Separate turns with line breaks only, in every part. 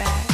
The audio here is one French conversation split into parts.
back.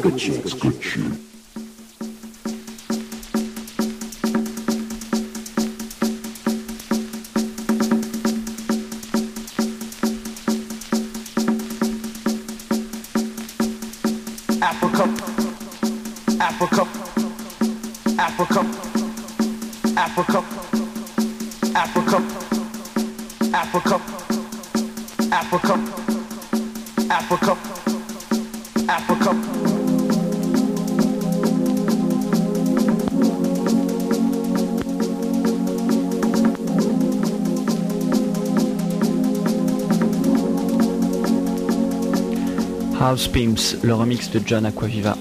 escuche. escuche. Le remix de John Aquaviva.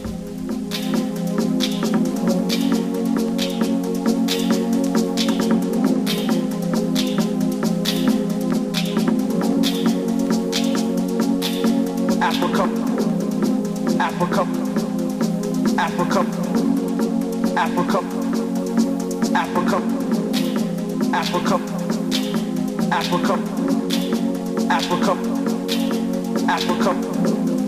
Africa, Africa, Africa.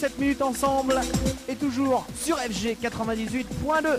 7 minutes ensemble et toujours sur FG 98.2.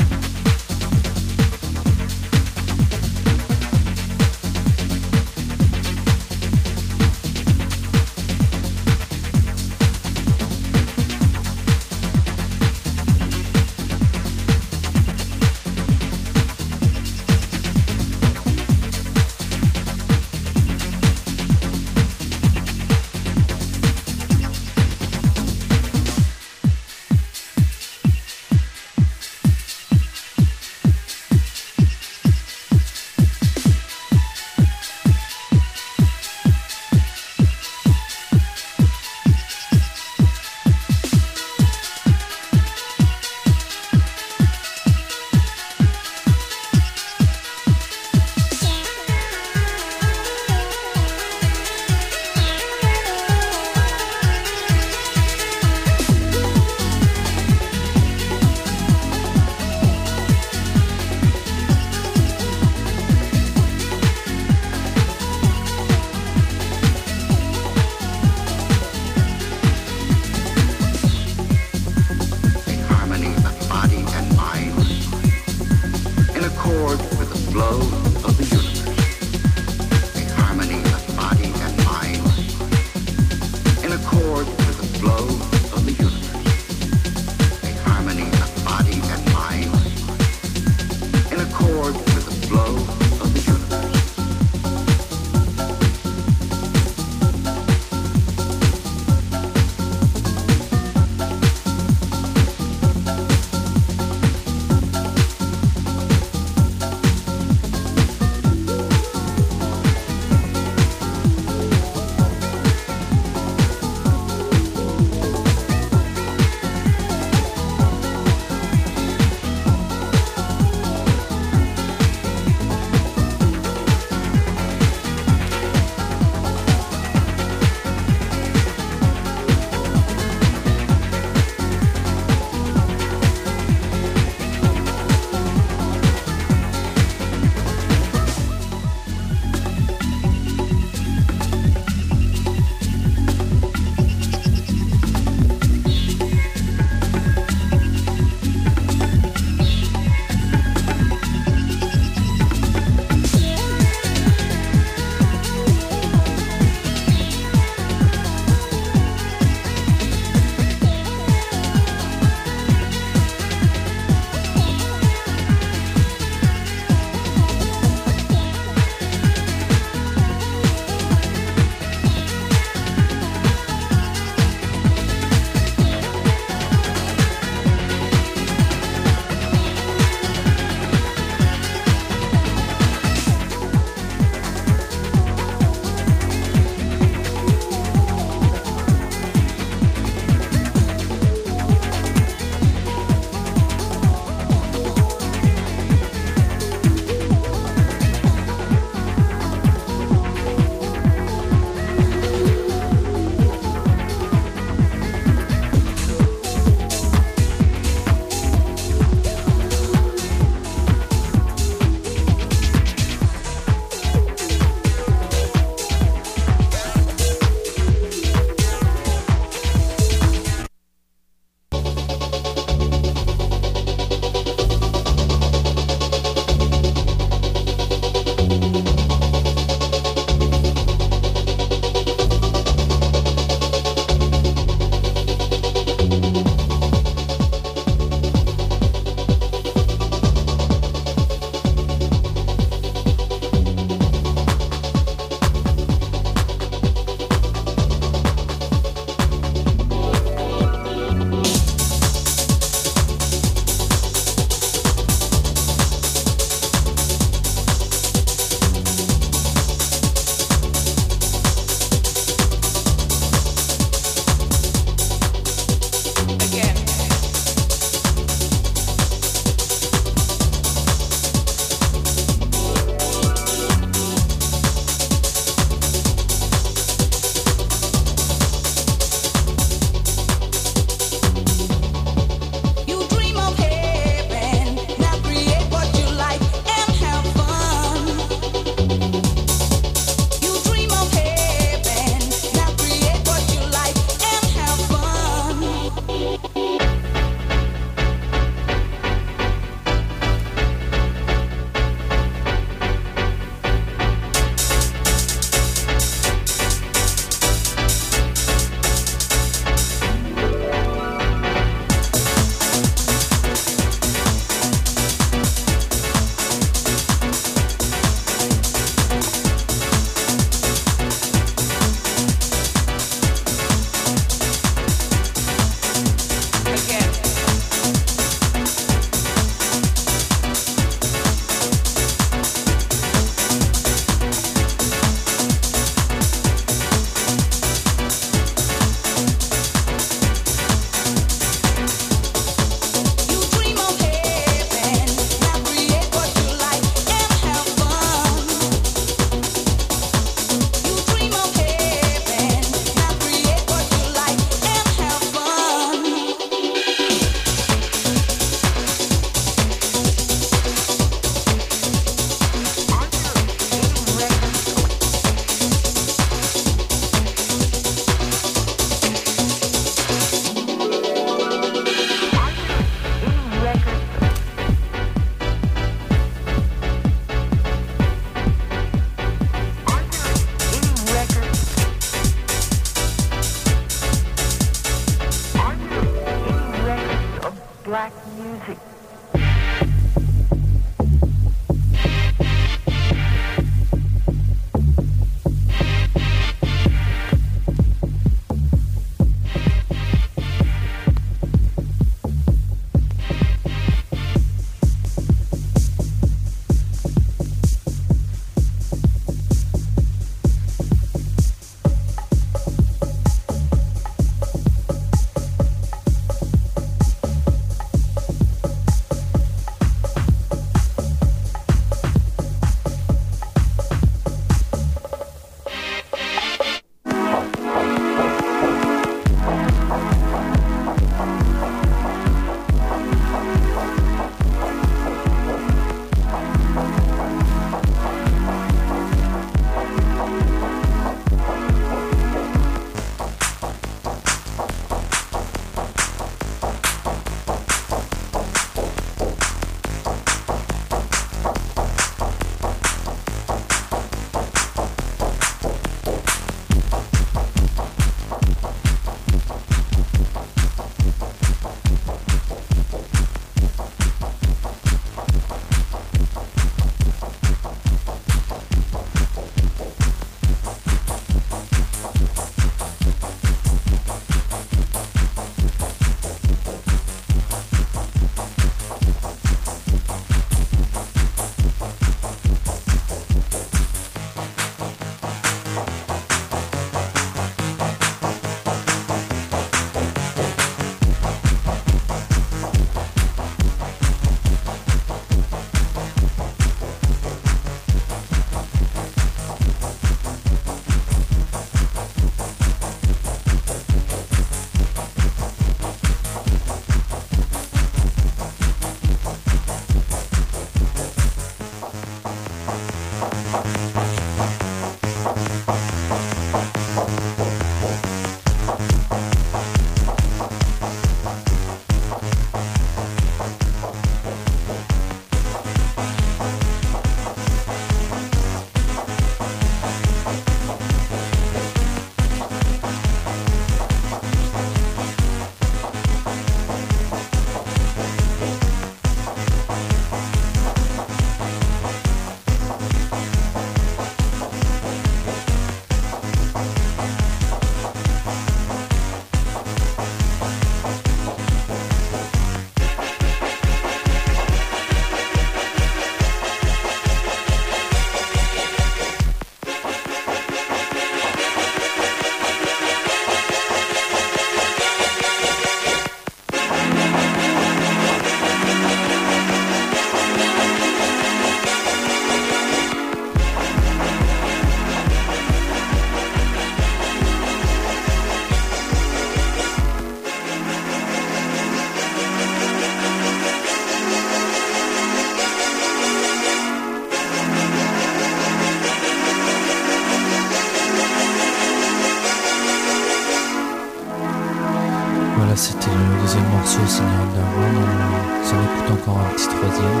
un petit troisième.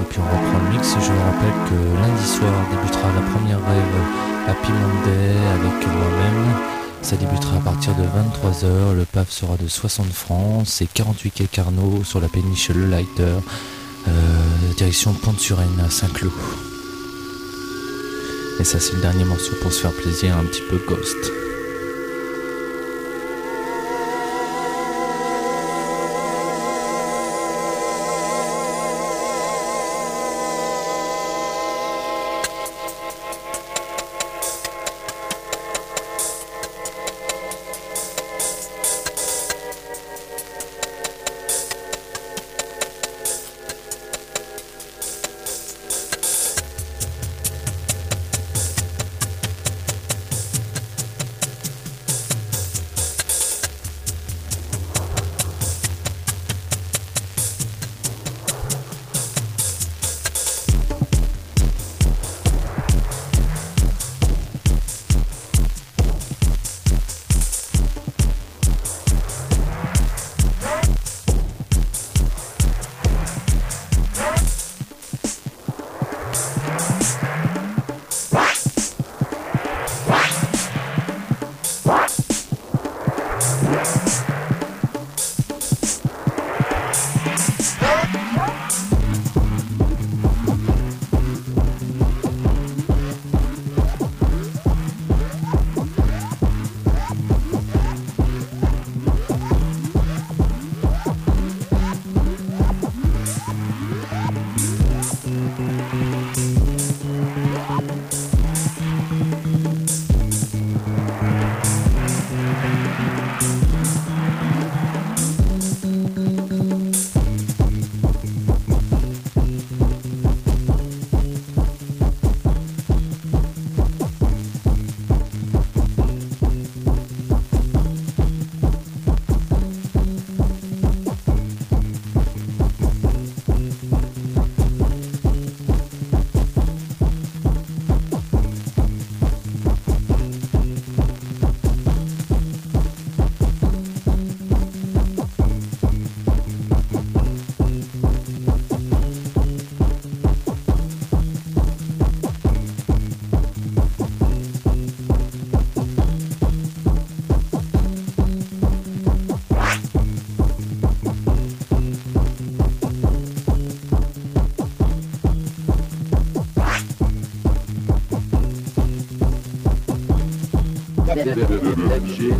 Et puis on reprend le mix. Je vous rappelle que lundi soir débutera la première rêve Happy Monday avec moi-même. Ça débutera à partir de 23h. Le PAF sera de 60 francs. C'est 48 quai Carnot sur la péniche Le Lighter. Euh, direction Pont-sur-Aisne à Saint-Cloud. Et ça c'est le dernier morceau pour se faire plaisir, un petit peu Ghost.
Вообще.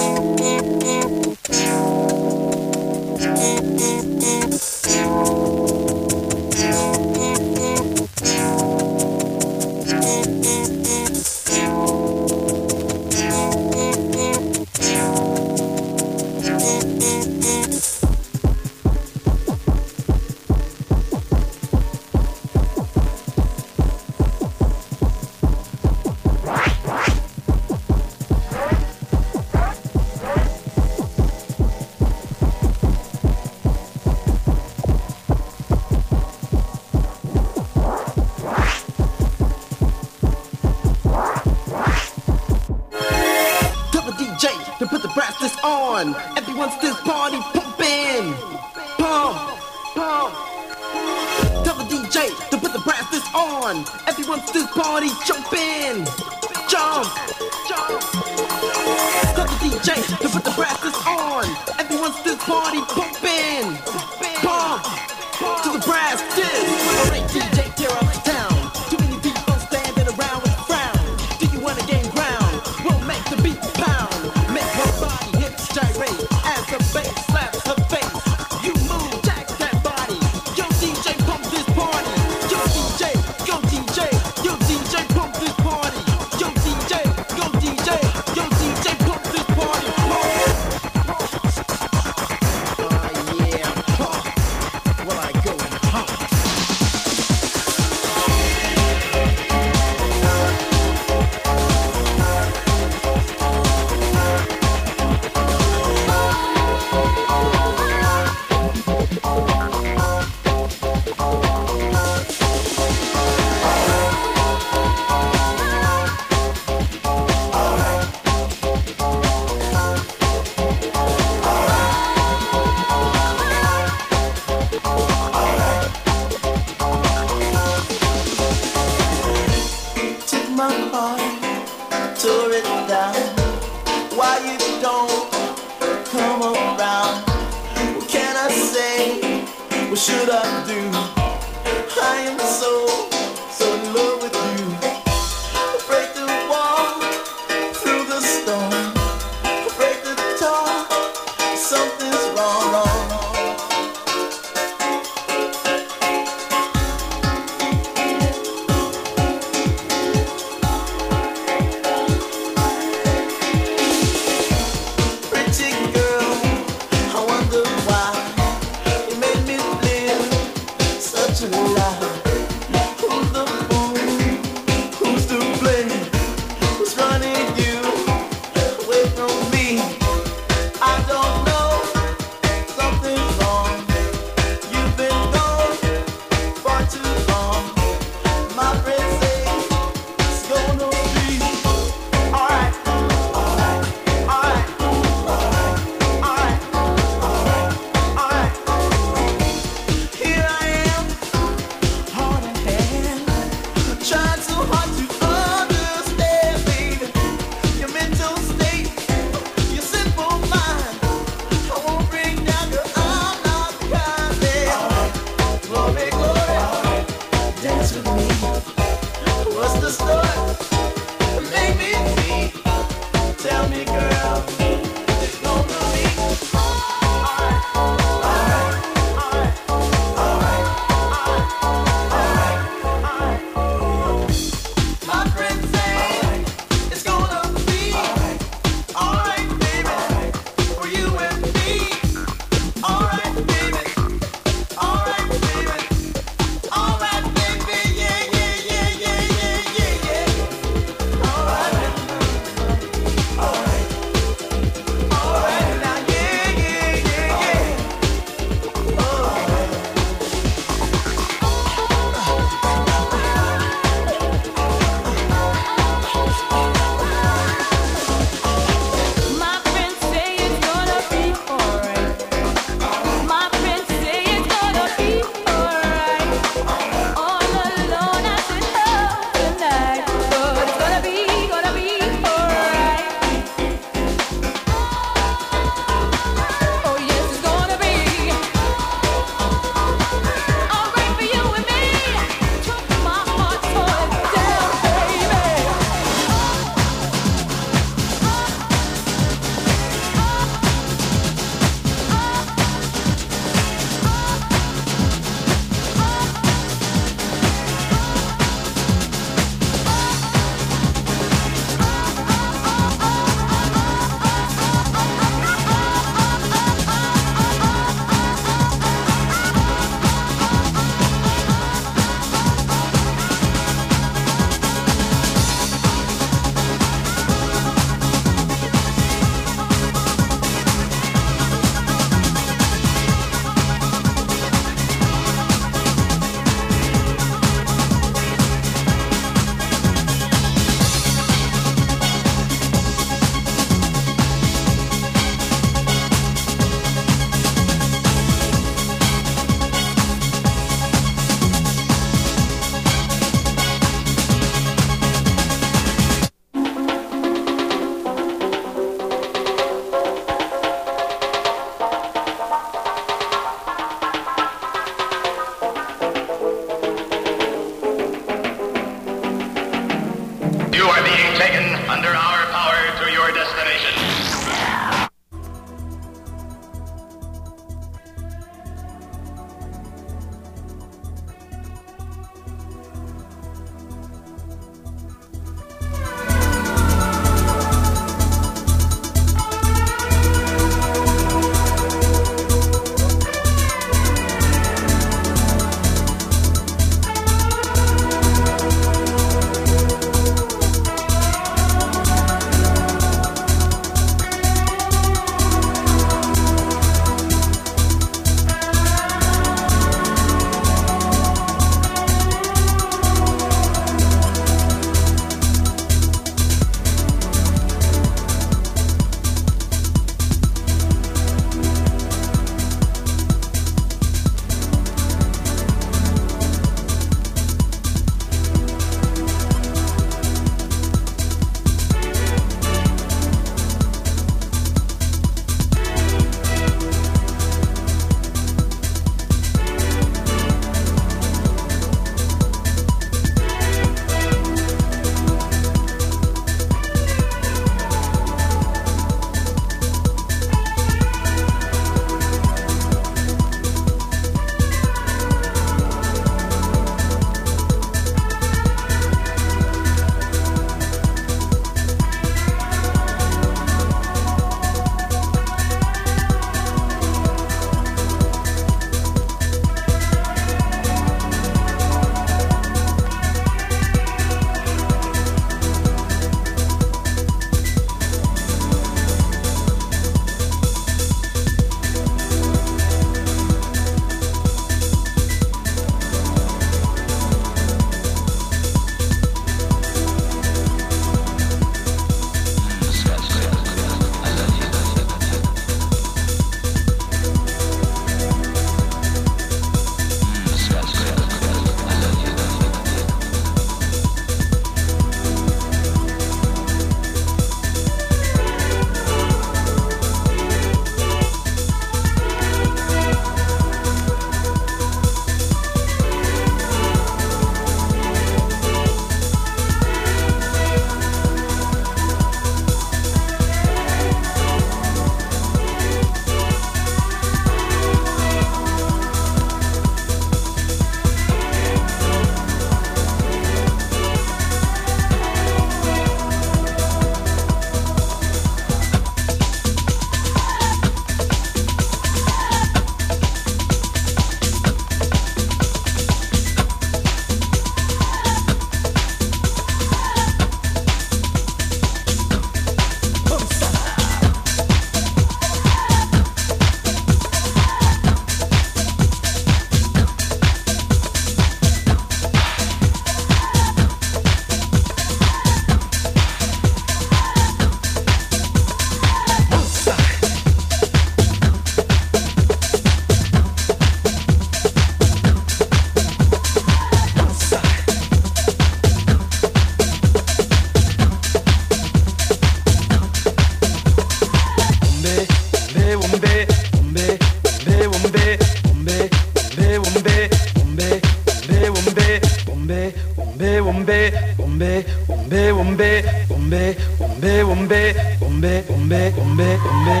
Me,
me.